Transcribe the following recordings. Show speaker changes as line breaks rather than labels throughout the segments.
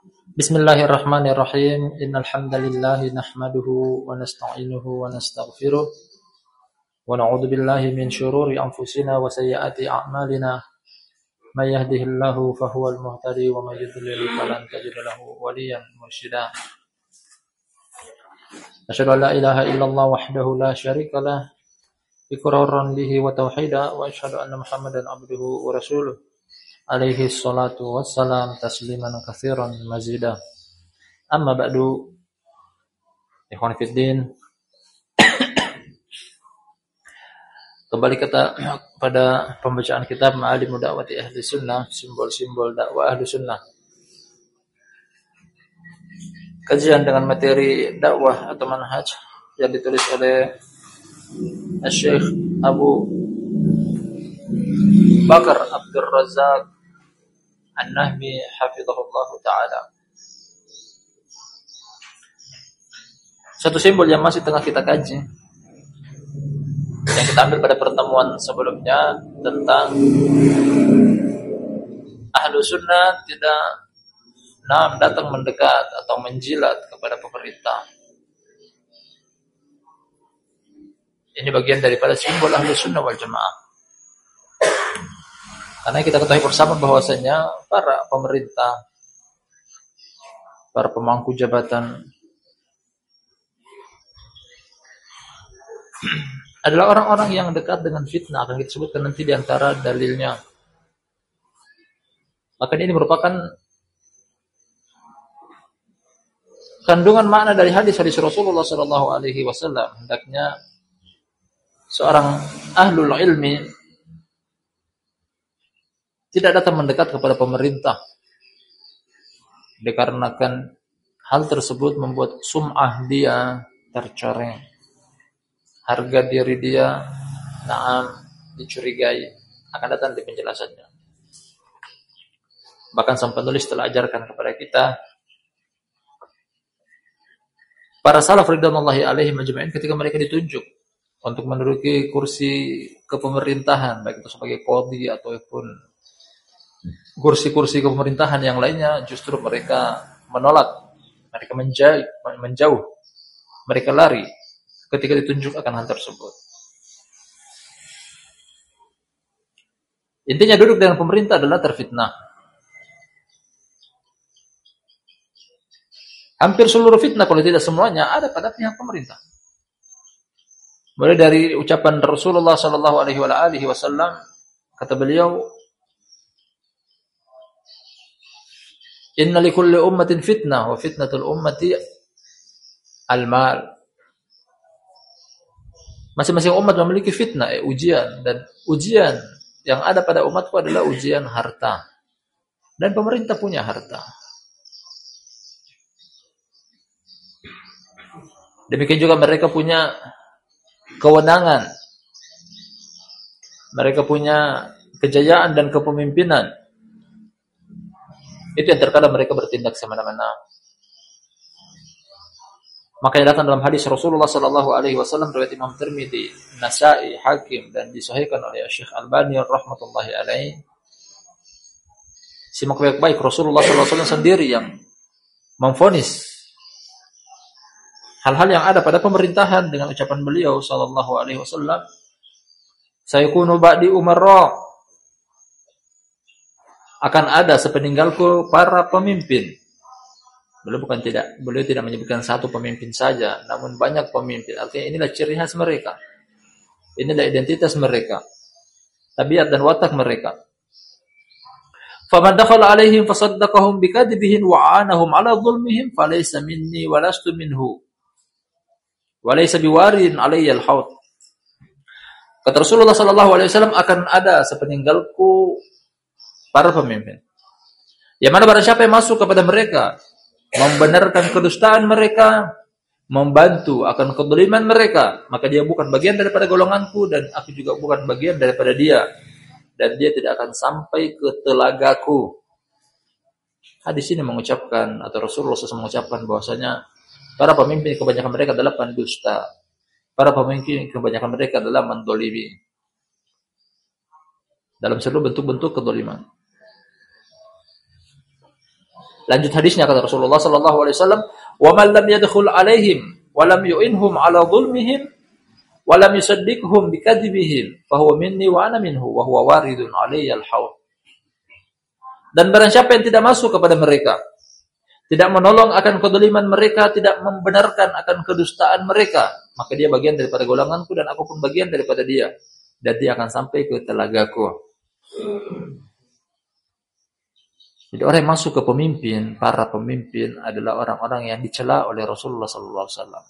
Bismillahirrahmanirrahim. Innal hamdalillah nahmaduhu wa nasta'inuhu wa nastaghfiruh wa na'udzu billahi min shururi anfusina wa sayyiati a'malina. May yahdihillahu fahuwal muhtadi wa may yudlil falan tajid lahu waliyan mursyida. Asyhadu an la ilaha illallah wahdahu la syarika lah iqraran bihi wa tauhida wa asyhadu anna Muhammadan abduhu wa rasuluh alaihi salatu wassalam tasliman katsiran mazida. Amma ba'du. Ikhwan fiddin kembali kita pada pembacaan kitab Ma'alim Da'wati Ahli Sunnah simbol-simbol dakwah Ahli Sunnah. Kajian dengan materi dakwah atau manhaj yang ditulis oleh Syekh Abu Bakar Abdul Razak An-Nahmi hafizahullah taala. Satu simbol yang masih tengah kita kaji yang kita ambil pada pertemuan sebelumnya tentang ahlu sunnah tidak nah, datang mendekat atau menjilat kepada pemerintah. Ini bagian daripada simbol ahlu sunnah wal jamaah. Karena kita ketahui bersama bahwasanya para pemerintah, para pemangku jabatan adalah orang-orang yang dekat dengan fitnah akan kita sebutkan nanti di antara dalilnya. Maka ini merupakan kandungan makna dari hadis hadis Rasulullah Shallallahu Alaihi Wasallam hendaknya seorang ahlul ilmi tidak datang mendekat kepada pemerintah. Dikarenakan hal tersebut membuat sum'ah dia tercoreng. Harga diri dia naam dicurigai. Akan datang di penjelasannya. Bahkan sang penulis telah ajarkan kepada kita para salaf ridwanullahi alaihi majma'in ketika mereka ditunjuk untuk menduduki kursi kepemerintahan baik itu sebagai qadhi ataupun kursi-kursi kepemerintahan yang lainnya justru mereka menolak, mereka menjauh, mereka lari ketika ditunjuk akan hal tersebut. Intinya duduk dengan pemerintah adalah terfitnah. Hampir seluruh fitnah kalau tidak semuanya ada pada pihak pemerintah. Mulai dari ucapan Rasulullah Sallallahu Alaihi Wasallam kata beliau Inna likulli ummatin fitnah wa fitnatul ummati al-mal. Masing-masing umat memiliki fitnah, eh, ujian dan ujian yang ada pada umatku adalah ujian harta. Dan pemerintah punya harta. Demikian juga mereka punya kewenangan. Mereka punya kejayaan dan kepemimpinan. Itu yang terkadang mereka bertindak semena-mena. Maka yang datang dalam hadis Rasulullah sallallahu alaihi wasallam riwayat Imam Tirmizi, Nasa'i, Hakim dan disahihkan oleh Syekh Albani rahmatullahi alaihi. Simak baik-baik Rasulullah sallallahu alaihi wasallam sendiri yang memfonis hal-hal yang ada pada pemerintahan dengan ucapan beliau sallallahu alaihi wasallam sayakunu ba'di umarra akan ada sepeninggalku para pemimpin. Beliau bukan tidak, beliau tidak menyebutkan satu pemimpin saja, namun banyak pemimpin. Artinya inilah ciri khas mereka. Inilah identitas mereka. Tabiat dan watak mereka. Faman dakhala alaihim fasaddaqahum bikadibihin wa anahum ala dhulmihim falaysa minni wa lastu minhu. Wa laysa biwarin alayya al-haud. Kata Rasulullah sallallahu alaihi wasallam akan ada sepeninggalku para pemimpin. Yang mana barang siapa yang masuk kepada mereka, membenarkan kedustaan mereka, membantu akan kedoliman mereka, maka dia bukan bagian daripada golonganku dan aku juga bukan bagian daripada dia. Dan dia tidak akan sampai ke telagaku. Hadis ini mengucapkan atau Rasulullah SAW mengucapkan bahwasanya para pemimpin kebanyakan mereka adalah pendusta. Para pemimpin kebanyakan mereka adalah mendolimi. Dalam seluruh bentuk-bentuk kedoliman. Lanjut hadisnya kata Rasulullah sallallahu alaihi wasallam, "Wa man lam yadkhul alaihim wa lam yu'inhum ala dhulmihim wa lam yusaddiqhum bikadzibihim, fa huwa minni wa ana minhu wa huwa waridun alayya al-haud." Dan barang siapa yang tidak masuk kepada mereka, tidak menolong akan kedoliman mereka, tidak membenarkan akan kedustaan mereka, maka dia bagian daripada golonganku dan aku pun bagian daripada dia. Dan dia akan sampai ke telagaku. Jadi orang yang masuk ke pemimpin, para pemimpin adalah orang-orang yang dicela oleh Rasulullah wasallam.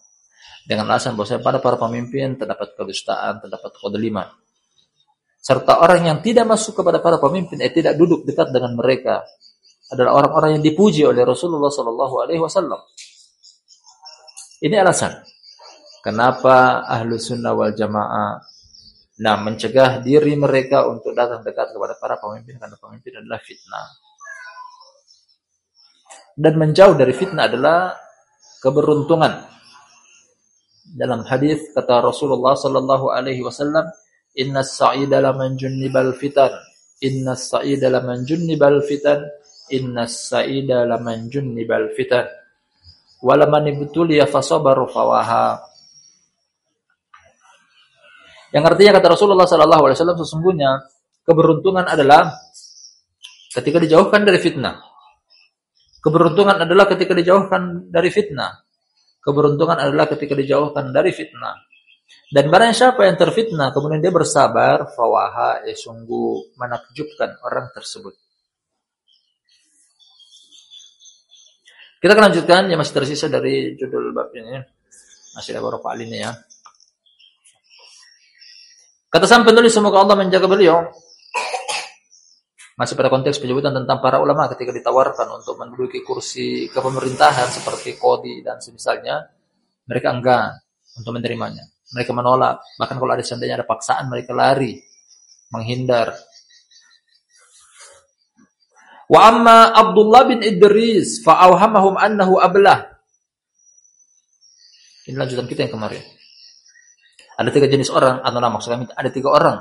Dengan alasan bahwa pada para pemimpin terdapat kedustaan, terdapat kedoliman. Serta orang yang tidak masuk kepada para pemimpin, eh tidak duduk dekat dengan mereka, adalah orang-orang yang dipuji oleh Rasulullah sallallahu alaihi wasallam. Ini alasan kenapa ahlu sunnah wal jamaah nah mencegah diri mereka untuk datang dekat kepada para pemimpin karena pemimpin adalah fitnah dan menjauh dari fitnah adalah keberuntungan. Dalam hadis kata Rasulullah sallallahu alaihi wasallam, "Inna as-sa'ida laman junnibal fitan." Inna as-sa'ida laman junnibal fitan. Inna as-sa'ida laman junnibal fitan. Walaman ibtuliya fasabaru fawaha. Yang artinya kata Rasulullah sallallahu alaihi wasallam sesungguhnya keberuntungan adalah ketika dijauhkan dari fitnah. Keberuntungan adalah ketika dijauhkan dari fitnah. Keberuntungan adalah ketika dijauhkan dari fitnah. Dan barang siapa yang terfitnah, kemudian dia bersabar, fawaha, ya sungguh menakjubkan orang tersebut. Kita akan lanjutkan, yang masih tersisa dari judul bab ini. Masih ada beberapa alinnya ya. Kata sang penulis, semoga Allah menjaga beliau masih pada konteks penyebutan tentang para ulama ketika ditawarkan untuk menduduki kursi kepemerintahan seperti kodi dan semisalnya, mereka enggan untuk menerimanya. Mereka menolak, bahkan kalau ada seandainya ada paksaan mereka lari, menghindar. Wa amma Abdullah bin Idris fa'awhamahum annahu ablah. Ini lanjutan kita yang kemarin. Ada tiga jenis orang, atau maksud kami ada tiga orang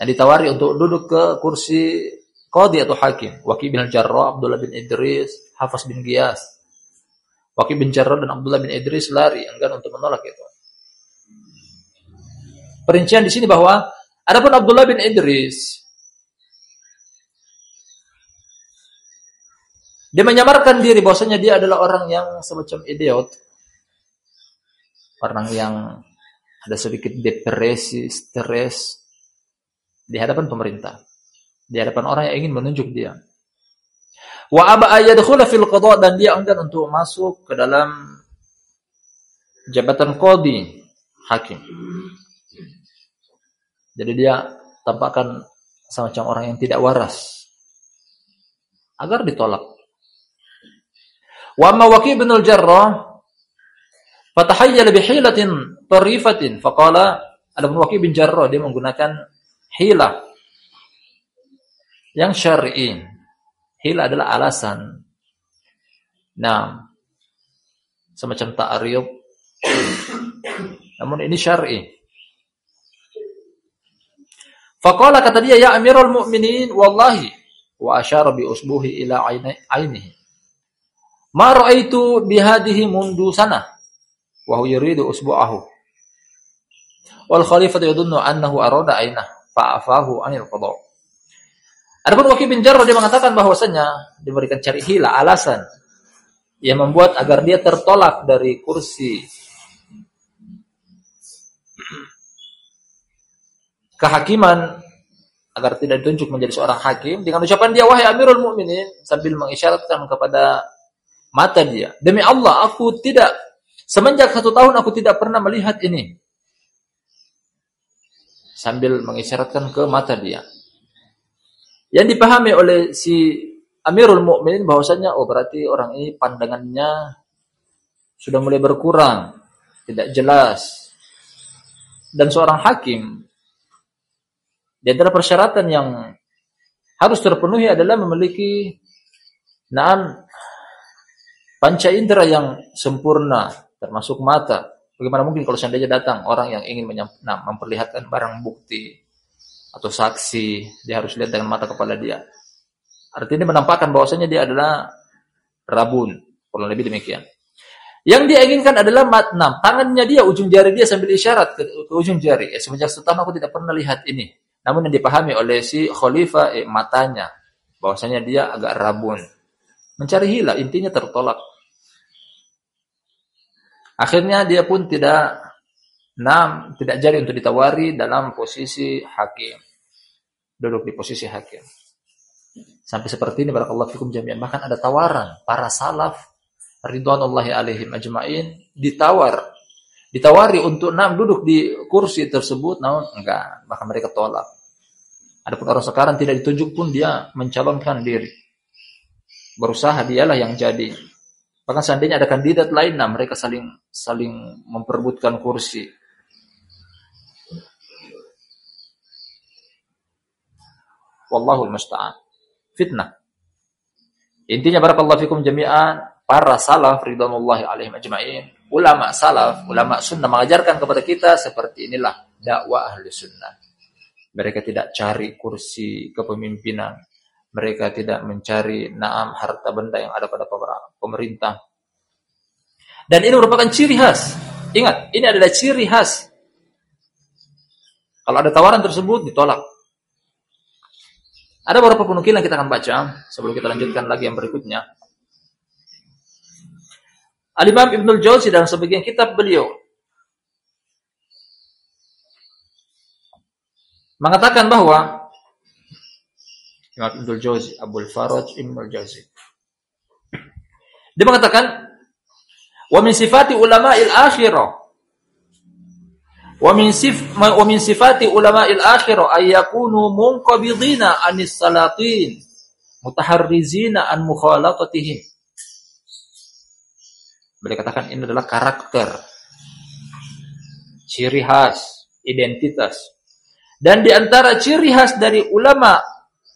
yang ditawari untuk duduk ke kursi Qadi atau hakim, Waki bin Jarrah, Abdullah bin Idris, Hafaz bin Giyas. Waki bin Jarrah dan Abdullah bin Idris lari enggan untuk menolak itu. Perincian di sini bahwa adapun Abdullah bin Idris dia menyamarkan diri bahwasanya dia adalah orang yang semacam idiot. Orang yang ada sedikit depresi, stres di hadapan pemerintah di hadapan orang yang ingin menunjuk dia. Wa aba ayyadkhula fil qada dan dia enggan untuk masuk ke dalam jabatan qadi, hakim. Jadi dia tampakkan semacam orang yang tidak waras agar ditolak. Wa amma Waqi' bin al-Jarrah fatahayyala bihilatin tarifatin faqala ada Waqi' bin Jarrah dia menggunakan hilah yang syar'i. Hil adalah alasan. Nah, semacam ta'ariyub. Namun ini syar'i. Faqala kata dia, Ya Amirul Mu'minin, wallahi. Wa asyara bi usbuhi ila ainihi. Ma ra'aitu bihadihi mundu sana. Wa huwa yuridu usbu'ahu. Wal khalifatu yadunnu annahu arada ainah. Fa'afahu anil qadha. Adapun Waki bin Jarrah dia mengatakan bahwasanya diberikan cari hila alasan yang membuat agar dia tertolak dari kursi. Kehakiman agar tidak ditunjuk menjadi seorang hakim dengan ucapan dia wahai Amirul Mukminin sambil mengisyaratkan kepada mata dia demi Allah aku tidak semenjak satu tahun aku tidak pernah melihat ini. Sambil mengisyaratkan ke mata dia yang dipahami oleh si Amirul Mukminin bahwasanya oh berarti orang ini pandangannya sudah mulai berkurang, tidak jelas. Dan seorang hakim di antara persyaratan yang harus terpenuhi adalah memiliki naam panca indera yang sempurna termasuk mata. Bagaimana mungkin kalau seandainya datang orang yang ingin memperlihatkan barang bukti atau saksi, dia harus lihat dengan mata kepala dia. Artinya menampakkan bahwasanya dia adalah rabun. Kurang lebih demikian. Yang dia inginkan adalah matnam. Tangannya dia, ujung jari dia sambil isyarat ke, ke ujung jari. Eh, semenjak setahun aku tidak pernah lihat ini. Namun yang dipahami oleh si khalifah eh, matanya. Bahwasanya dia agak rabun. Mencari hila, intinya tertolak. Akhirnya dia pun tidak nam, tidak jadi untuk ditawari dalam posisi hakim. Duduk di posisi hakim. Sampai seperti ini barakallahu fikum jami'an. Bahkan ada tawaran para salaf ridwanullahi alaihim ajma'in ditawar ditawari untuk nam duduk di kursi tersebut namun enggak bahkan mereka tolak adapun orang sekarang tidak ditunjuk pun dia mencalonkan diri berusaha dialah yang jadi bahkan seandainya ada kandidat lain nah mereka saling saling memperebutkan kursi wallahu musta'an. Fitnah. Intinya barakallahu fikum jami'an para salaf ridwanullahi alaihim ajma'in ulama salaf ulama sunnah mengajarkan kepada kita seperti inilah dakwah ahli sunnah. Mereka tidak cari kursi kepemimpinan. Mereka tidak mencari naam harta benda yang ada pada pemerintah. Dan ini merupakan ciri khas. Ingat ini adalah ciri khas. Kalau ada tawaran tersebut ditolak ada beberapa penukilan kita akan baca sebelum kita lanjutkan lagi yang berikutnya. Al-Imam Ibnul Jauzi dalam sebagian kitab beliau mengatakan bahwa Imam Ibnul Jauzi, Abdul Faraj Ibnul Jauzi. Dia mengatakan wa min sifati ulama'il akhirah Wa min sif wa min sifati ulama'il akhirah ay yakunu munqabidina anis salatin mutaharrizina an mukhalatatihim. Beliau katakan ini adalah karakter ciri khas, identitas. Dan di antara ciri khas dari ulama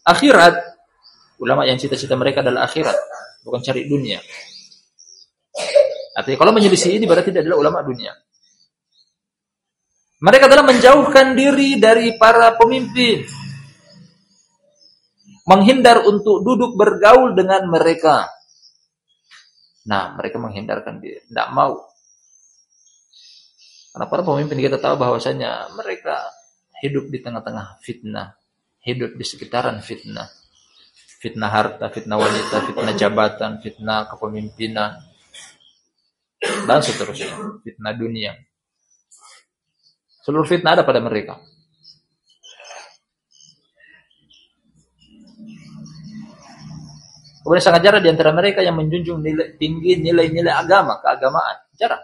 akhirat, ulama yang cita-cita mereka adalah akhirat, bukan cari dunia. Artinya kalau menyelisih ini berarti tidak adalah ulama dunia. Mereka telah menjauhkan diri dari para pemimpin. Menghindar untuk duduk bergaul dengan mereka. Nah, mereka menghindarkan diri. Tidak mau. Karena para pemimpin kita tahu bahwasanya mereka hidup di tengah-tengah fitnah. Hidup di sekitaran fitnah. Fitnah harta, fitnah wanita, fitnah jabatan, fitnah kepemimpinan. Dan seterusnya. Fitnah dunia. Seluruh fitnah ada pada mereka. Kemudian sangat jarang di antara mereka yang menjunjung nilai, tinggi nilai-nilai agama, keagamaan. Jarang.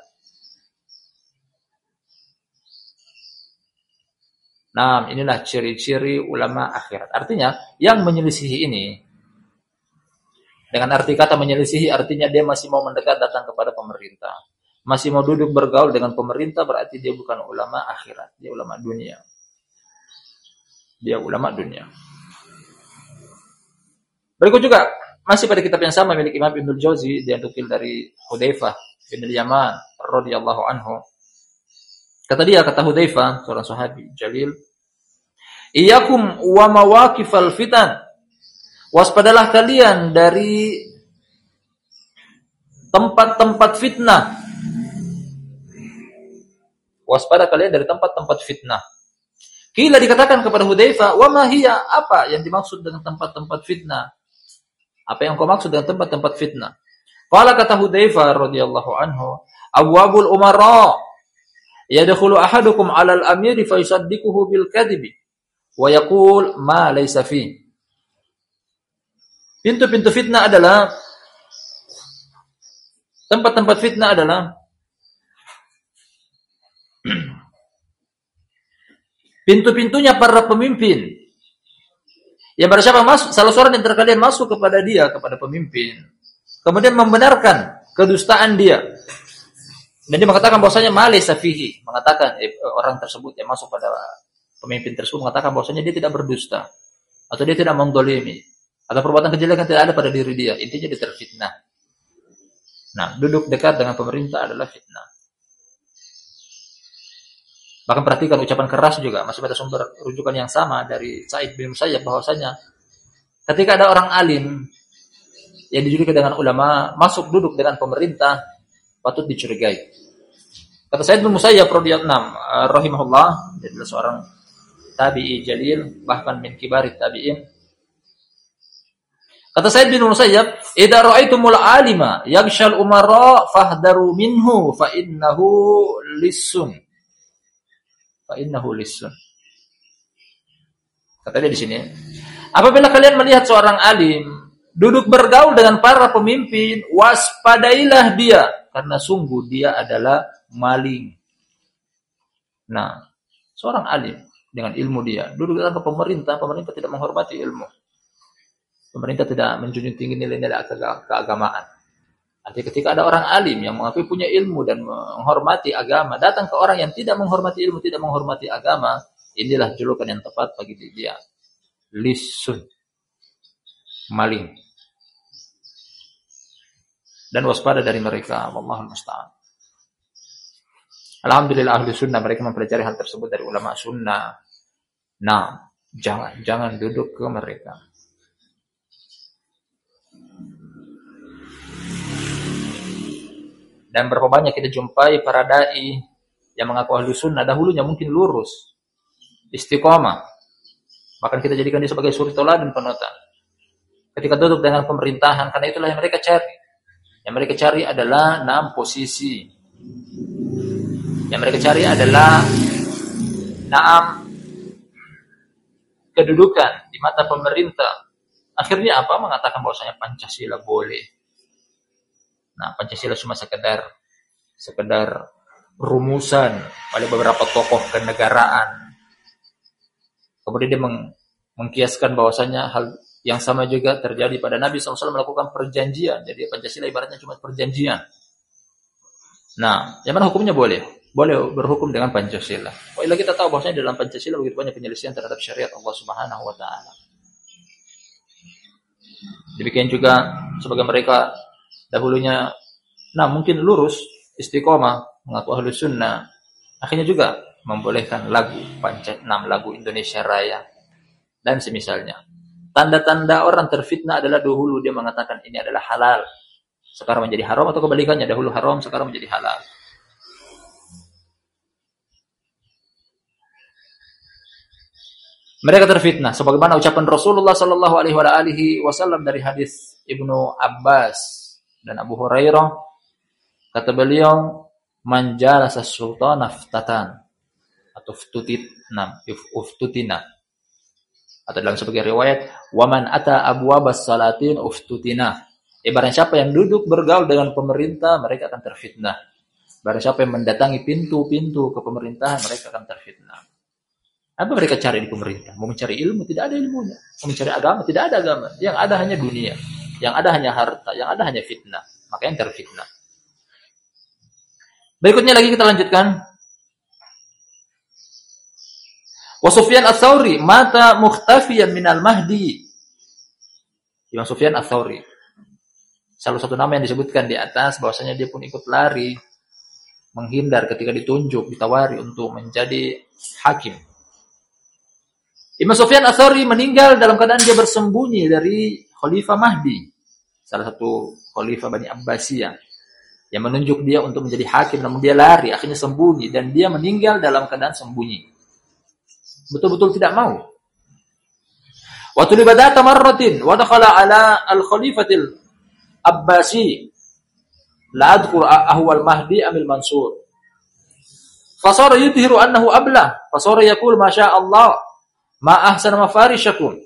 Nah, inilah ciri-ciri ulama akhirat. Artinya, yang menyelisihi ini, dengan arti kata menyelisihi, artinya dia masih mau mendekat datang kepada pemerintah masih mau duduk bergaul dengan pemerintah berarti dia bukan ulama akhirat, dia ulama dunia. Dia ulama dunia. Berikut juga masih pada kitab yang sama milik Imam Ibnu Jauzi dia nukil dari Hudzaifah bin Yaman radhiyallahu anhu. Kata dia kata Hudzaifah seorang sahabi jalil, "Iyakum wa mawaqifal fitan." Waspadalah kalian dari tempat-tempat fitnah Waspada kalian dari tempat-tempat fitnah. Kila dikatakan kepada Hudzaifah, "Wa ma hiya?" Apa yang dimaksud dengan tempat-tempat fitnah? Apa yang kau maksud dengan tempat-tempat fitnah? Qala kata Hudzaifah radhiyallahu anhu, "Abwabul umara yadkhulu ahadukum 'ala al-amiri fa yusaddiquhu bil kadhibi wa yaqul ma laysa fi." Pintu-pintu fitnah adalah tempat-tempat fitnah adalah Pintu-pintunya para pemimpin. Yang pada siapa masuk, salah seorang yang terkalian masuk kepada dia, kepada pemimpin. Kemudian membenarkan kedustaan dia. Dan dia mengatakan bahwasanya malai safihi. Mengatakan eh, orang tersebut yang masuk pada pemimpin tersebut mengatakan bahwasanya dia tidak berdusta. Atau dia tidak mendolimi. Atau perbuatan kejelekan tidak ada pada diri dia. Intinya dia terfitnah. Nah, duduk dekat dengan pemerintah adalah fitnah. Bahkan perhatikan ucapan keras juga masih pada sumber rujukan yang sama dari Said bin Musayyab bahwasanya ketika ada orang alim yang dijuluki dengan ulama masuk duduk dengan pemerintah patut dicurigai. Kata Said bin Musayyab radhiyallahu uh, rahimahullah, dia adalah seorang tabi'i jalil bahkan min kibarit tabi'in. Kata Said bin Musayyab, "Idza ra'aitumul alima yaghshal umara fahdaru minhu fa innahu lisun." Fa innahu. Kata dia di sini, apabila kalian melihat seorang alim duduk bergaul dengan para pemimpin, waspadailah dia karena sungguh dia adalah maling. Nah, seorang alim dengan ilmu dia duduk dengan pemerintah, pemerintah tidak menghormati ilmu. Pemerintah tidak menjunjung tinggi nilai-nilai keagamaan. Nanti ketika ada orang alim yang mengakui punya ilmu dan menghormati agama, datang ke orang yang tidak menghormati ilmu, tidak menghormati agama, inilah julukan yang tepat bagi dia. Lisun. Maling dan waspada dari mereka. Wallahul musta'an. Alhamdulillah ahli sunnah mereka mempelajari hal tersebut dari ulama sunnah. Nah, jangan jangan duduk ke mereka. Dan berapa banyak kita jumpai para dai yang mengaku ahli sunnah dahulunya mungkin lurus, istiqomah. Bahkan kita jadikan dia sebagai suri dan penutan. Ketika duduk dengan pemerintahan, karena itulah yang mereka cari. Yang mereka cari adalah enam posisi. Yang mereka cari adalah enam kedudukan di mata pemerintah. Akhirnya apa? Mengatakan bahwasanya Pancasila boleh. Nah, Pancasila cuma sekedar sekedar rumusan oleh beberapa tokoh kenegaraan. Kemudian dia meng, mengkiaskan bahwasanya hal yang sama juga terjadi pada Nabi SAW melakukan perjanjian. Jadi Pancasila ibaratnya cuma perjanjian. Nah, yang mana hukumnya boleh? Boleh berhukum dengan Pancasila. Wailah kita tahu bahwasanya dalam Pancasila begitu banyak penyelesaian terhadap syariat Allah Subhanahu wa taala. Demikian juga sebagai mereka dahulunya nah mungkin lurus istiqomah mengaku ahlu sunnah. Akhirnya juga membolehkan lagu panca enam lagu Indonesia Raya. Dan semisalnya Tanda-tanda orang terfitnah adalah dahulu dia mengatakan ini adalah halal. Sekarang menjadi haram atau kebalikannya? Dahulu haram sekarang menjadi halal. Mereka terfitnah. Sebagaimana ucapan Rasulullah sallallahu alaihi wasallam dari hadis Ibnu Abbas dan Abu Hurairah kata beliau manjalasa sultan aftatan atau ftutit nam uftutina atau dalam sebagai riwayat waman ata abwabas salatin uftutina ibarat siapa yang duduk bergaul dengan pemerintah mereka akan terfitnah. Barang siapa yang mendatangi pintu-pintu ke pemerintahan mereka akan terfitnah. Apa mereka cari di pemerintah? Mau mencari ilmu? Tidak ada ilmunya. Mau mencari agama? Tidak ada agama. Yang ada hanya dunia yang ada hanya harta yang ada hanya fitnah maka yang terfitnah berikutnya lagi kita lanjutkan Wa Sufyan Ats-Tsauri mata mukhtafiyan minal mahdi. Imam Sufyan Ats-Tsauri. Salah satu nama yang disebutkan di atas bahwasanya dia pun ikut lari menghindar ketika ditunjuk, ditawari untuk menjadi hakim. Imam Sufyan Ats-Tsauri meninggal dalam keadaan dia bersembunyi dari Khalifah Mahdi, salah satu khalifah Bani Abbasiyah yang menunjuk dia untuk menjadi hakim namun dia lari akhirnya sembunyi dan dia meninggal dalam keadaan sembunyi betul-betul tidak mau. Waktu libadata marratin wa dakhala ala al-khalifatil Abbasi la adkur ahwal mahdi amil mansur. Fasara yudhiru annahu ablah, fasara yaqul ma Allah ma ahsana mafarishakum.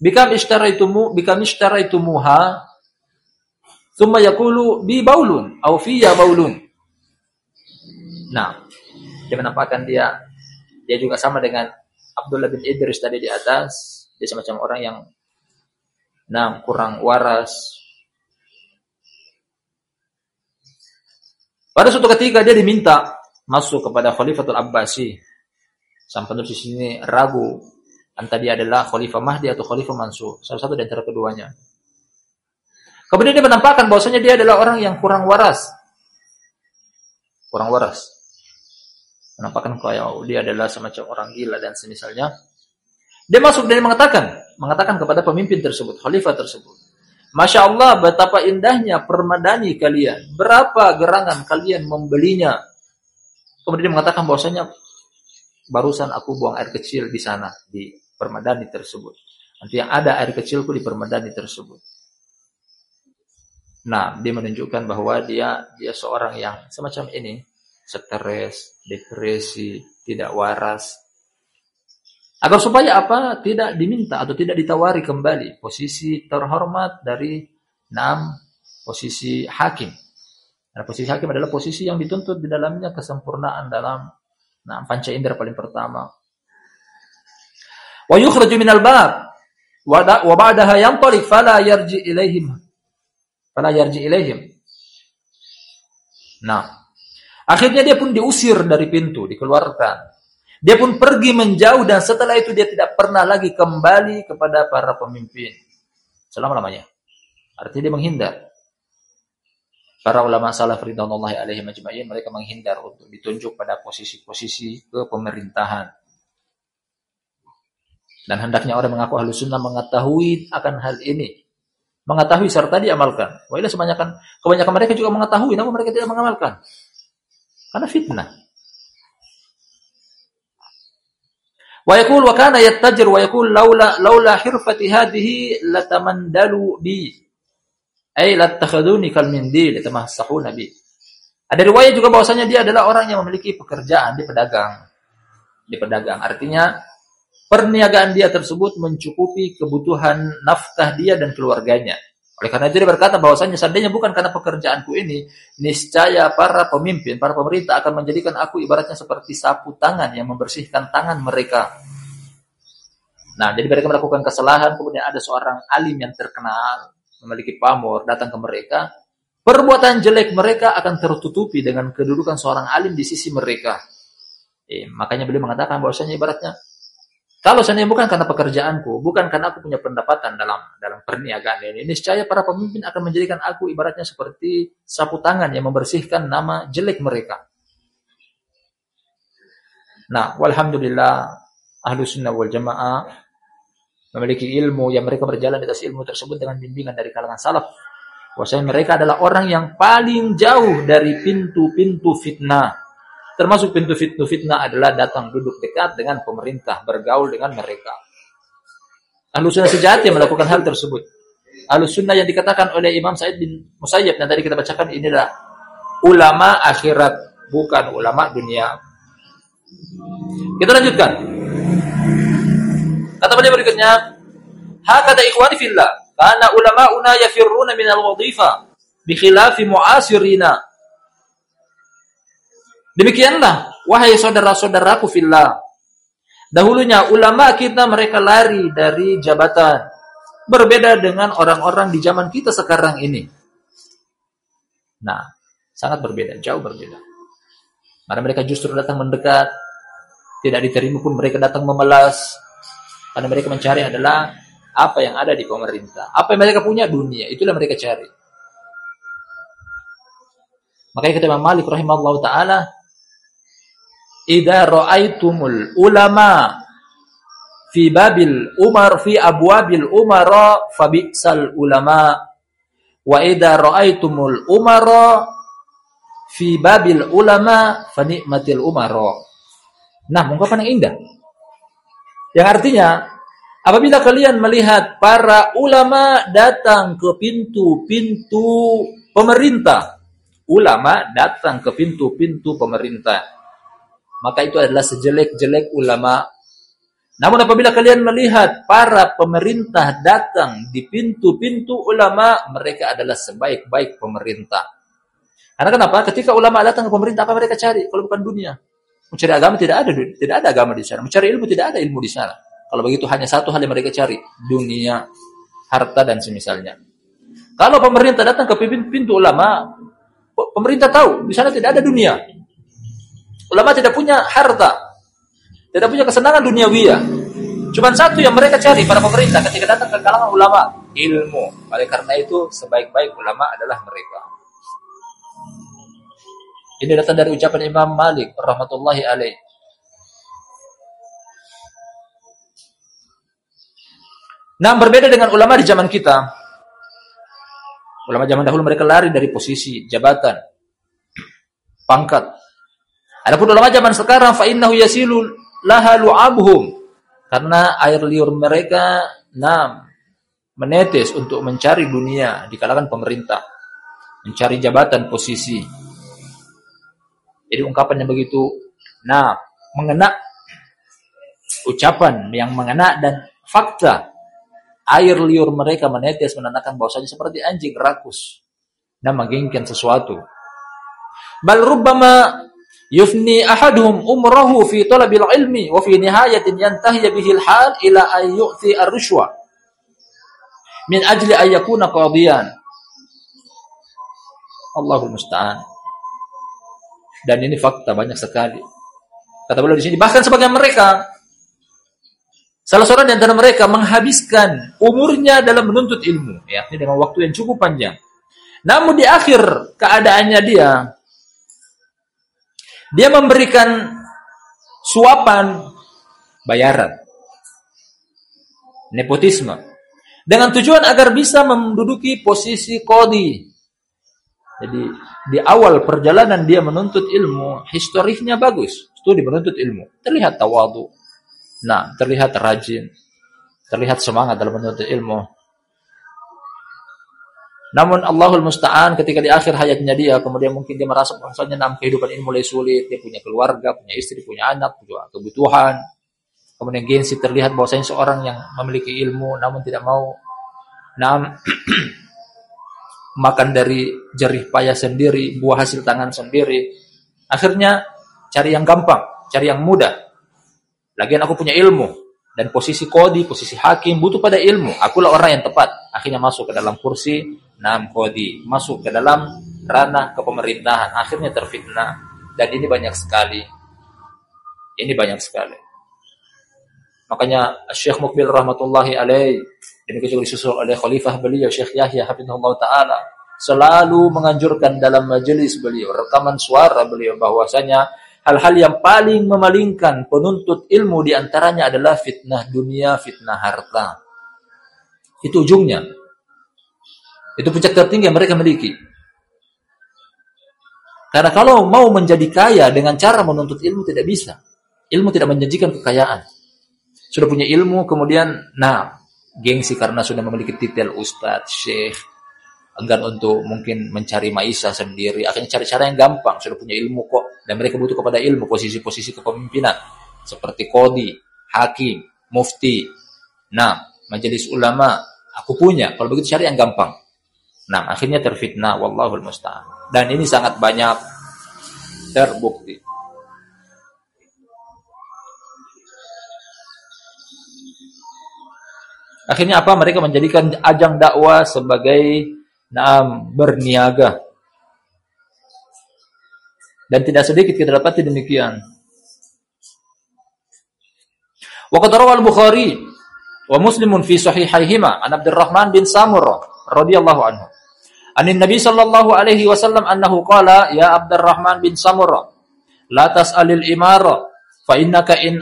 Bikam ishtaraitumu bikam ishtaraitumuha thumma yaqulu bi baulun aw fiyya baulun. Nah, dia menampakkan dia dia juga sama dengan Abdullah bin Idris tadi di atas. Dia semacam orang yang nah, kurang waras. Pada suatu ketika dia diminta masuk kepada Khalifatul Abbasi. Penulis di sini ragu antara dia adalah Khalifah Mahdi atau Khalifah Mansur. Salah satu di antara keduanya. Kemudian dia menampakkan bahwasanya dia adalah orang yang kurang waras. Kurang waras menampakkan kalau dia adalah semacam orang gila dan semisalnya. Dia masuk dan mengatakan, mengatakan kepada pemimpin tersebut, khalifah tersebut, Masya Allah betapa indahnya permadani kalian. Berapa gerangan kalian membelinya? Kemudian dia mengatakan bahwasanya barusan aku buang air kecil di sana di permadani tersebut. Nanti yang ada air kecilku di permadani tersebut. Nah, dia menunjukkan bahwa dia dia seorang yang semacam ini, stres, depresi, tidak waras. Agar supaya apa? Tidak diminta atau tidak ditawari kembali posisi terhormat dari enam posisi hakim. Nah, posisi hakim adalah posisi yang dituntut di dalamnya kesempurnaan dalam nah, panca indera paling pertama. Wa yukhraju minal bab wa ba'daha yanṭaliq fala yarji ilaihim. Fala yarji ilaihim. Nah, akhirnya dia pun diusir dari pintu, dikeluarkan. Dia pun pergi menjauh dan setelah itu dia tidak pernah lagi kembali kepada para pemimpin. Selama-lamanya. Artinya dia menghindar. Para ulama salaf ridwanullahi alaihi majma'in mereka menghindar untuk ditunjuk pada posisi-posisi kepemerintahan. Dan hendaknya orang mengaku ahlu sunnah mengetahui akan hal ini. Mengetahui serta diamalkan. Wailah kebanyakan, kebanyakan mereka juga mengetahui namun mereka tidak mengamalkan. Karena fitnah. Wa yaqul wa kana yattajir wa yaqul laula laula hirfati hadhihi latamandalu bi. Ay latakhaduni kal mindil yatamassahuna bi. Ada riwayat juga bahwasanya dia adalah orang yang memiliki pekerjaan di pedagang. Di pedagang artinya perniagaan dia tersebut mencukupi kebutuhan nafkah dia dan keluarganya. Oleh karena itu dia berkata bahwasanya seandainya bukan karena pekerjaanku ini, niscaya para pemimpin, para pemerintah akan menjadikan aku ibaratnya seperti sapu tangan yang membersihkan tangan mereka. Nah, jadi mereka melakukan kesalahan, kemudian ada seorang alim yang terkenal, memiliki pamor, datang ke mereka, perbuatan jelek mereka akan tertutupi dengan kedudukan seorang alim di sisi mereka. Eh, makanya beliau mengatakan bahwasanya ibaratnya kalau seandainya bukan karena pekerjaanku, bukan karena aku punya pendapatan dalam dalam perniagaan ini, niscaya para pemimpin akan menjadikan aku ibaratnya seperti sapu tangan yang membersihkan nama jelek mereka. Nah, walhamdulillah ahlu sunnah wal jamaah memiliki ilmu yang mereka berjalan di atas ilmu tersebut dengan bimbingan dari kalangan salaf. Bahwasanya mereka adalah orang yang paling jauh dari pintu-pintu fitnah Termasuk pintu fitnah fitnah adalah datang duduk dekat dengan pemerintah, bergaul dengan mereka. Ahlu sunnah sejati melakukan hal tersebut. Ahlu sunnah yang dikatakan oleh Imam Said bin Musayyib yang tadi kita bacakan inilah ulama akhirat, bukan ulama dunia. Kita lanjutkan. Kata beliau berikutnya, hakada ikhwani fillah, karena ulama una yafirruna min al-wadhifa bi khilafi mu'asirina Demikianlah, wahai saudara-saudaraku fillah. Dahulunya ulama kita mereka lari dari jabatan. Berbeda dengan orang-orang di zaman kita sekarang ini. Nah, sangat berbeda, jauh berbeda. Karena mereka justru datang mendekat, tidak diterima pun mereka datang memelas. Karena mereka mencari adalah apa yang ada di pemerintah. Apa yang mereka punya dunia, itulah mereka cari. Makanya kata Imam Malik rahimahullah taala, idza ra'aitumul ulama fi babil umar fi abwabil umara fabi'sal ulama. Wa idza ra'aitumul umara fi babil ulama fanikmatil umara. Nah ungkapan yang indah? Yang artinya apabila kalian melihat para ulama datang ke pintu-pintu pemerintah ulama datang ke pintu-pintu pemerintah maka itu adalah sejelek-jelek ulama. Namun apabila kalian melihat para pemerintah datang di pintu-pintu ulama, mereka adalah sebaik-baik pemerintah. Karena kenapa? Ketika ulama datang ke pemerintah, apa mereka cari? Kalau bukan dunia. Mencari agama tidak ada, tidak ada agama di sana. Mencari ilmu tidak ada ilmu di sana. Kalau begitu hanya satu hal yang mereka cari, dunia, harta dan semisalnya. Kalau pemerintah datang ke pintu, ulama, pemerintah tahu di sana tidak ada dunia. Ulama tidak punya harta, tidak punya kesenangan duniawiyah. Cuma satu yang mereka cari para pemerintah ketika datang ke kalangan ulama, ilmu. Oleh karena itu, sebaik-baik ulama adalah mereka. Ini datang dari ucapan Imam Malik rahmatullahi alaih. Nah, berbeda dengan ulama di zaman kita. Ulama zaman dahulu mereka lari dari posisi jabatan, pangkat. Adapun ulama zaman sekarang fa innahu yasilu laha lu'abuhum. Karena air liur mereka nam menetes untuk mencari dunia di kalangan pemerintah, mencari jabatan posisi. Jadi ungkapan yang begitu nah mengena ucapan yang mengena dan fakta air liur mereka menetes menandakan bahwasanya seperti anjing rakus dan menginginkan sesuatu. Bal rubbama yufni ahaduhum umrahu fi talabil ilmi wa fi nihayatin yantahi bihi al-hal ila an yu'ti ar-rushwa min ajli an yakuna qadiyan. Allahul musta'an. Dan ini fakta banyak sekali. Kata beliau di sini bahkan sebagian mereka Salah seorang di antara mereka menghabiskan umurnya dalam menuntut ilmu, yakni dengan waktu yang cukup panjang. Namun di akhir keadaannya dia, dia memberikan suapan bayaran, nepotisme, dengan tujuan agar bisa menduduki posisi kodi. Jadi di awal perjalanan dia menuntut ilmu, historisnya bagus, studi menuntut ilmu, terlihat tawadu, Nah, terlihat rajin, terlihat semangat dalam menuntut ilmu. Namun Allahul Musta'an ketika di akhir hayatnya dia, kemudian mungkin dia merasa bahwasanya dalam kehidupan ini mulai sulit, dia punya keluarga, punya istri, punya anak, punya kebutuhan. Kemudian gengsi terlihat bahwasanya seorang yang memiliki ilmu namun tidak mau nam makan dari jerih payah sendiri, buah hasil tangan sendiri. Akhirnya cari yang gampang, cari yang mudah. Lagian aku punya ilmu dan posisi kodi, posisi hakim butuh pada ilmu. Akulah orang yang tepat. Akhirnya masuk ke dalam kursi enam kodi, masuk ke dalam ranah kepemerintahan. Akhirnya terfitnah dan ini banyak sekali. Ini banyak sekali. Makanya Syekh Mukbil rahmatullahi alaih ini juga disusul oleh khalifah beliau Syekh Yahya hafizahullah taala selalu menganjurkan dalam majelis beliau rekaman suara beliau bahwasanya hal-hal yang paling memalingkan penuntut ilmu di antaranya adalah fitnah dunia, fitnah harta. Itu ujungnya. Itu puncak tertinggi yang mereka miliki. Karena kalau mau menjadi kaya dengan cara menuntut ilmu tidak bisa. Ilmu tidak menjanjikan kekayaan. Sudah punya ilmu, kemudian, nah, gengsi karena sudah memiliki titel ustadz, syekh, enggan untuk mungkin mencari maisha sendiri, akhirnya cari cara yang gampang, sudah punya ilmu kok, dan mereka butuh kepada ilmu, posisi-posisi kepemimpinan, seperti kodi, hakim, mufti, nah, majelis ulama, aku punya, kalau begitu cari yang gampang. Nah, akhirnya terfitnah, wallahul musta'an. Dan ini sangat banyak terbukti. Akhirnya apa? Mereka menjadikan ajang dakwah sebagai Naam berniaga. Dan tidak sedikit kita dapati demikian. Wa qad al-Bukhari wa Muslimun fi sahihaihima an Abdurrahman bin Samurah radhiyallahu anhu. Anin Nabi sallallahu alaihi wasallam annahu qala ya Abdurrahman bin Samurah la tas'alil imara fa innaka in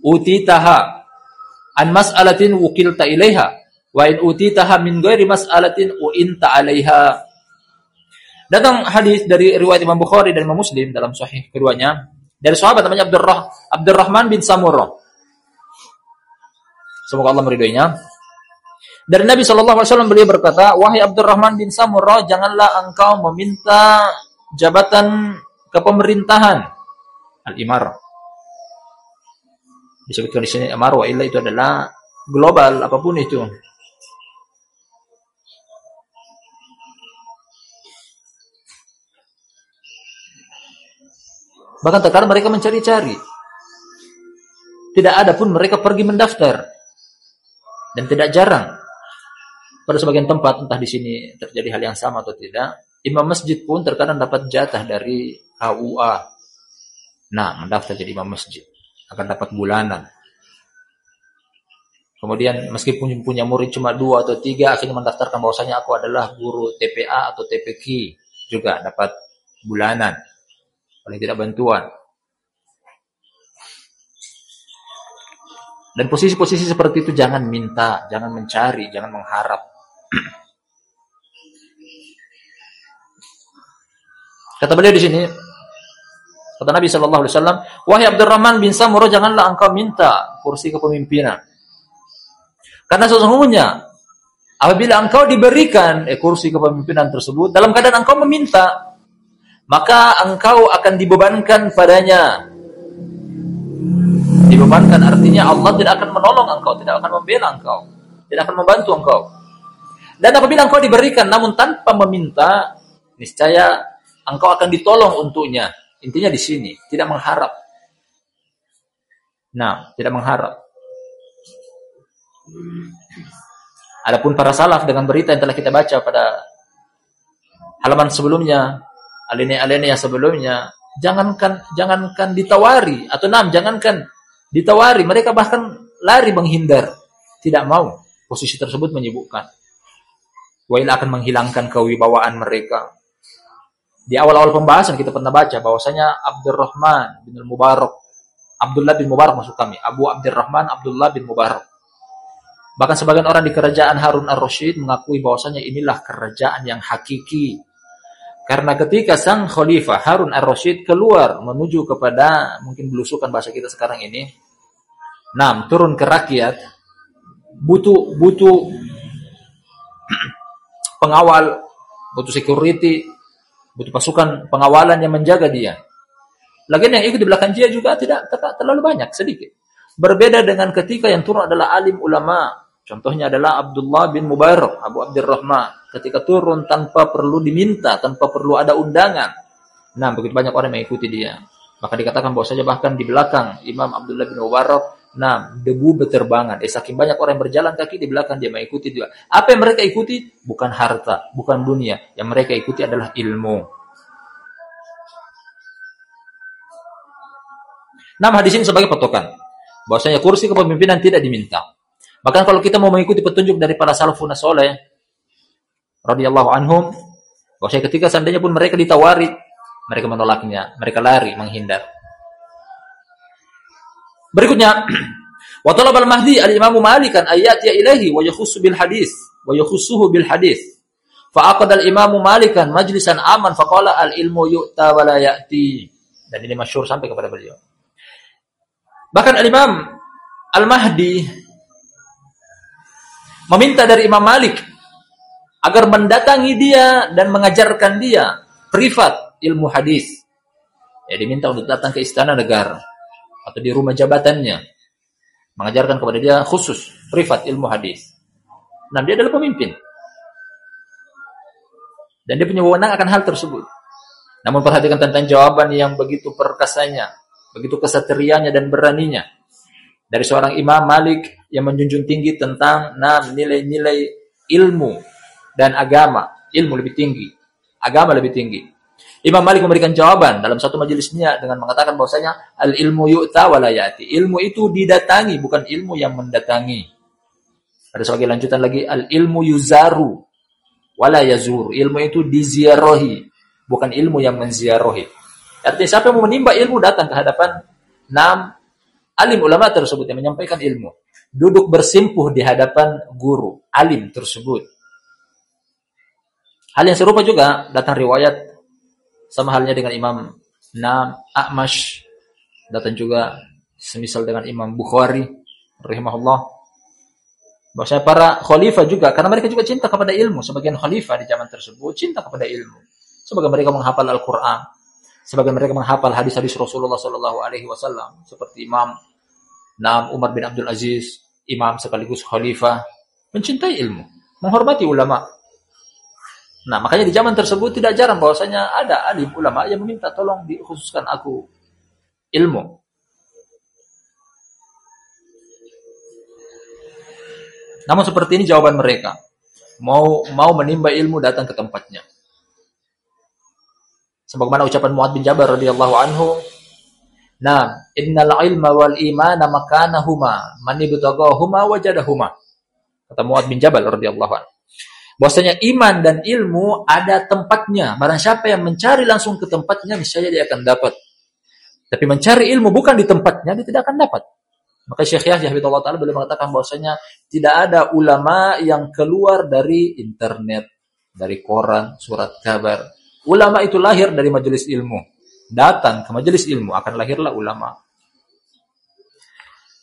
utitaha an mas'alatin wukilta ilaiha Wa in utitaha min ghairi mas'alatin uinta 'alaiha. Datang hadis dari riwayat Imam Bukhari dan Imam Muslim dalam sahih keduanya dari sahabat namanya Abdurrah, Abdurrahman bin Samurah. Semoga Allah meridhoinya. Dari Nabi Shallallahu Alaihi Wasallam beliau berkata, wahai Abdurrahman bin Samurah, janganlah engkau meminta jabatan kepemerintahan al-imar. Disebutkan di sini amar wa illa itu adalah global apa pun itu. Bahkan terkadang mereka mencari-cari. Tidak ada pun mereka pergi mendaftar. Dan tidak jarang. Pada sebagian tempat, entah di sini terjadi hal yang sama atau tidak, imam masjid pun terkadang dapat jatah dari KUA. Nah, mendaftar jadi imam masjid. Akan dapat bulanan. Kemudian meskipun punya murid cuma dua atau tiga, akhirnya mendaftarkan bahwasanya aku adalah guru TPA atau TPQ juga dapat bulanan paling tidak bantuan. Dan posisi-posisi seperti itu jangan minta, jangan mencari, jangan mengharap. Kata beliau di sini, kata Nabi Shallallahu Alaihi Wasallam, wahai Abdurrahman bin Samurah, janganlah engkau minta kursi kepemimpinan, karena sesungguhnya apabila engkau diberikan eh, kursi kepemimpinan tersebut dalam keadaan engkau meminta, maka engkau akan dibebankan padanya. Dibebankan artinya Allah tidak akan menolong engkau, tidak akan membela engkau, tidak akan membantu engkau. Dan apabila engkau diberikan namun tanpa meminta, niscaya engkau akan ditolong untuknya. Intinya di sini, tidak mengharap. Nah, tidak mengharap. Adapun para salaf dengan berita yang telah kita baca pada halaman sebelumnya, alinea-alinea sebelumnya, jangankan jangankan ditawari atau enam jangankan ditawari, mereka bahkan lari menghindar, tidak mau posisi tersebut menyibukkan. Wail akan menghilangkan kewibawaan mereka. Di awal-awal pembahasan kita pernah baca bahwasanya Abdurrahman bin Mubarak, Abdullah bin Mubarak maksud kami, Abu Abdurrahman Abdullah bin Mubarak. Bahkan sebagian orang di kerajaan Harun ar-Rasyid mengakui bahwasanya inilah kerajaan yang hakiki. Karena ketika sang khalifah Harun ar-Rasyid keluar menuju kepada mungkin belusukan bahasa kita sekarang ini, enam turun ke rakyat, butuh butuh pengawal, butuh security, butuh pasukan pengawalan yang menjaga dia. Lagian yang ikut di belakang dia juga tidak, terlalu banyak, sedikit. Berbeda dengan ketika yang turun adalah alim ulama. Contohnya adalah Abdullah bin Mubarak, Abu Abdurrahman. Ketika turun tanpa perlu diminta, tanpa perlu ada undangan. Nah, begitu banyak orang mengikuti dia. Maka dikatakan bahwa saja bahkan di belakang Imam Abdullah bin Mubarak Nah, debu berterbangan. Eh, saking banyak orang yang berjalan kaki di belakang dia mengikuti dia. Apa yang mereka ikuti? Bukan harta, bukan dunia. Yang mereka ikuti adalah ilmu. Nah, hadis ini sebagai patokan. Bahwasanya kursi kepemimpinan tidak diminta. Bahkan kalau kita mau mengikuti petunjuk dari para salafun soleh, radhiyallahu anhum, bahwasanya ketika seandainya pun mereka ditawari, mereka menolaknya, mereka lari, menghindar. Berikutnya, wa talabal mahdi al-imam Malik an ayat ya ilahi wa yakhussu bil hadis wa yakhussuhu bil hadis. Fa aqada al-imam Malikan majlisan aman fa qala al-ilmu yu'ta wa la ya'ti. Dan ini masyhur sampai kepada beliau. Bahkan al-imam Al-Mahdi meminta dari Imam Malik agar mendatangi dia dan mengajarkan dia privat ilmu hadis. Ya diminta untuk datang ke istana negara atau di rumah jabatannya mengajarkan kepada dia khusus privat ilmu hadis. Nah, dia adalah pemimpin. Dan dia punya wewenang akan hal tersebut. Namun perhatikan tentang jawaban yang begitu perkasanya, begitu kesatrianya dan beraninya. Dari seorang Imam Malik yang menjunjung tinggi tentang nilai-nilai ilmu dan agama. Ilmu lebih tinggi, agama lebih tinggi. Imam Malik memberikan jawaban dalam satu majelisnya dengan mengatakan bahwasanya al ilmu yu'ta walayati. Ilmu itu didatangi bukan ilmu yang mendatangi. Ada sebagai lanjutan lagi al ilmu yuzaru wala yazur. Ilmu itu diziarahi bukan ilmu yang menziarahi. Artinya siapa yang mau menimba ilmu datang ke hadapan enam alim ulama tersebut yang menyampaikan ilmu. Duduk bersimpuh di hadapan guru alim tersebut. Hal yang serupa juga datang riwayat sama halnya dengan Imam Nam A'mash datang juga semisal dengan Imam Bukhari rahimahullah. Bahwasanya para khalifah juga karena mereka juga cinta kepada ilmu. Sebagian khalifah di zaman tersebut cinta kepada ilmu. Sebagian mereka menghafal Al-Qur'an. Sebagian mereka menghafal hadis-hadis Rasulullah sallallahu alaihi wasallam seperti Imam Nam Umar bin Abdul Aziz imam sekaligus khalifah mencintai ilmu menghormati ulama Nah, makanya di zaman tersebut tidak jarang bahwasanya ada alim ulama yang meminta tolong dikhususkan aku ilmu. Namun seperti ini jawaban mereka. Mau mau menimba ilmu datang ke tempatnya. Sebagaimana ucapan Muad bin Jabal radhiyallahu anhu, "Nah, innal ilma wal imana makanahuma, man ibtaghahuma wajadahuma." Kata Muad bin Jabal radhiyallahu anhu bahwasanya iman dan ilmu ada tempatnya. Barang siapa yang mencari langsung ke tempatnya, misalnya dia akan dapat. Tapi mencari ilmu bukan di tempatnya, dia tidak akan dapat. Maka Syekh Yahya Allah Ta'ala boleh mengatakan bahwasanya tidak ada ulama yang keluar dari internet, dari koran, surat kabar. Ulama itu lahir dari majelis ilmu. Datang ke majelis ilmu akan lahirlah ulama.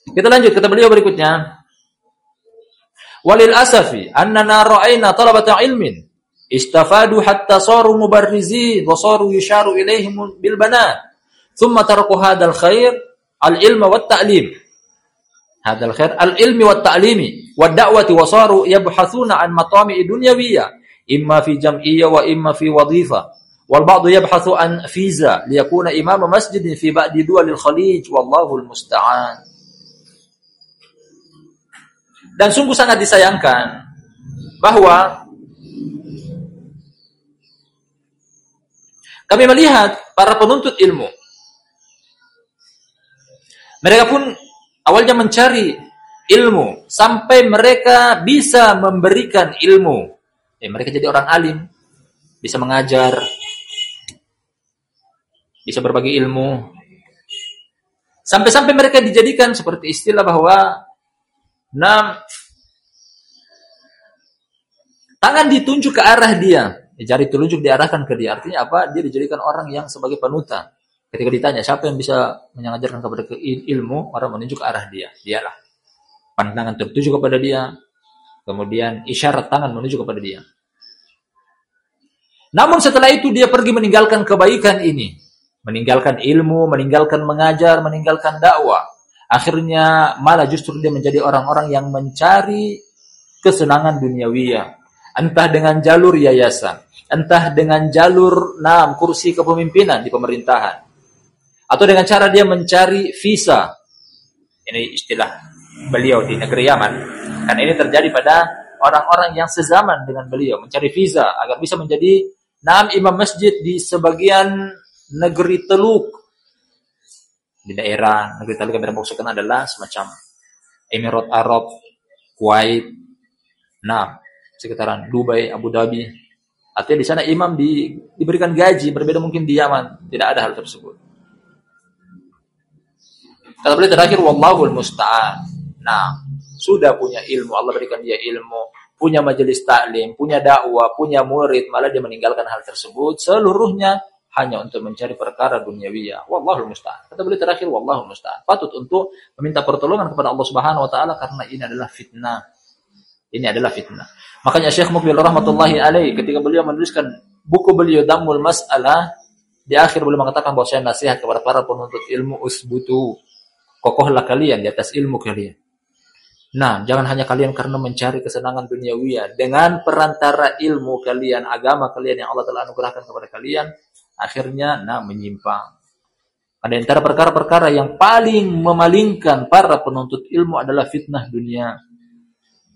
Kita lanjut kata beliau berikutnya. وللأسف أننا رأينا طلبة علم استفادوا حتى صاروا مبرزين وصاروا يشار إليهم بالبنات ثم تركوا هذا الخير العلم والتعليم. هذا الخير العلم والتعليم والدعوة وصاروا يبحثون عن مطامع دنيوية إما في جمعية وإما في وظيفة. والبعض يبحث عن فيزا ليكون إمام مسجد في بعض دول الخليج والله المستعان. Dan sungguh sangat disayangkan bahwa kami melihat para penuntut ilmu mereka pun awalnya mencari ilmu sampai mereka bisa memberikan ilmu ya, mereka jadi orang alim bisa mengajar bisa berbagi ilmu. Sampai-sampai mereka dijadikan seperti istilah bahwa enam tangan ditunjuk ke arah dia, jari telunjuk diarahkan ke dia. Artinya apa? Dia dijadikan orang yang sebagai panutan. Ketika ditanya siapa yang bisa mengajarkan kepada ilmu, orang menunjuk ke arah dia. Dialah. Pandangan tertuju kepada dia, kemudian isyarat tangan menuju kepada dia. Namun setelah itu dia pergi meninggalkan kebaikan ini meninggalkan ilmu, meninggalkan mengajar, meninggalkan dakwah. Akhirnya malah justru dia menjadi orang-orang yang mencari kesenangan duniawiyah. Entah dengan jalur yayasan, entah dengan jalur enam kursi kepemimpinan di pemerintahan. Atau dengan cara dia mencari visa. Ini istilah beliau di negeri Yaman. Karena ini terjadi pada orang-orang yang sezaman dengan beliau. Mencari visa agar bisa menjadi enam imam masjid di sebagian negeri Teluk di daerah negeri Teluk yang kita adalah semacam Emirat Arab, Kuwait, nah sekitaran Dubai, Abu Dhabi. Artinya di sana imam di, diberikan gaji berbeda mungkin di Yaman, tidak ada hal tersebut. Kata beliau terakhir, wallahul musta'an. Nah, sudah punya ilmu, Allah berikan dia ilmu, punya majelis taklim, punya dakwah, punya murid, malah dia meninggalkan hal tersebut, seluruhnya hanya untuk mencari perkara duniawiyah. Wallahu musta'an. Kata beliau terakhir wallahu musta'an. Patut untuk meminta pertolongan kepada Allah Subhanahu wa taala karena ini adalah fitnah. Ini adalah fitnah. Makanya Syekh Mukbil rahmatullahi alaih ketika beliau menuliskan buku beliau Damul Mas'alah di akhir beliau mengatakan bahwa saya nasihat kepada para penuntut ilmu usbutu. Kokohlah kalian di atas ilmu kalian. Nah, jangan hanya kalian karena mencari kesenangan duniawiya dengan perantara ilmu kalian, agama kalian yang Allah telah anugerahkan kepada kalian, akhirnya nah menyimpang. Ada antara perkara-perkara yang paling memalingkan para penuntut ilmu adalah fitnah dunia.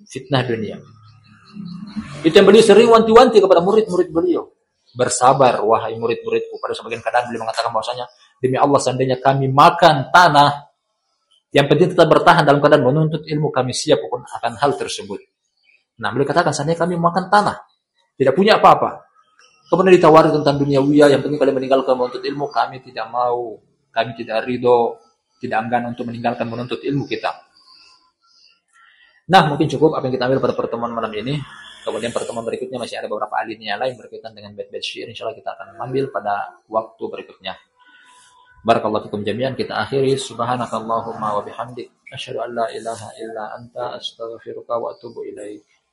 Fitnah dunia. Itu yang beliau sering wanti-wanti kepada murid-murid beliau. Bersabar, wahai murid-muridku. Pada sebagian keadaan beliau mengatakan bahwasanya demi Allah seandainya kami makan tanah, yang penting tetap bertahan dalam keadaan menuntut ilmu, kami siap akan hal tersebut. Nah, beliau katakan, seandainya kami makan tanah, tidak punya apa-apa, Kemudian ditawari tentang dunia wia yang penting kalian meninggalkan menuntut ilmu, kami tidak mau, kami tidak ridho, tidak enggan untuk meninggalkan menuntut ilmu kita. Nah, mungkin cukup apa yang kita ambil pada pertemuan malam ini. Kemudian pertemuan berikutnya masih ada beberapa alinea lain berkaitan dengan bed-bed syair. Insya Allah kita akan ambil pada waktu berikutnya. Barakallahu fikum jami'an. Kita akhiri. Subhanakallahumma wa bihamdik. Asyhadu an la ilaha illa anta astaghfiruka wa atubu ilaik.